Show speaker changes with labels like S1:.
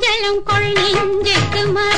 S1: நெஞ்சலும் கொள் நெஞ்சுக்கு மறு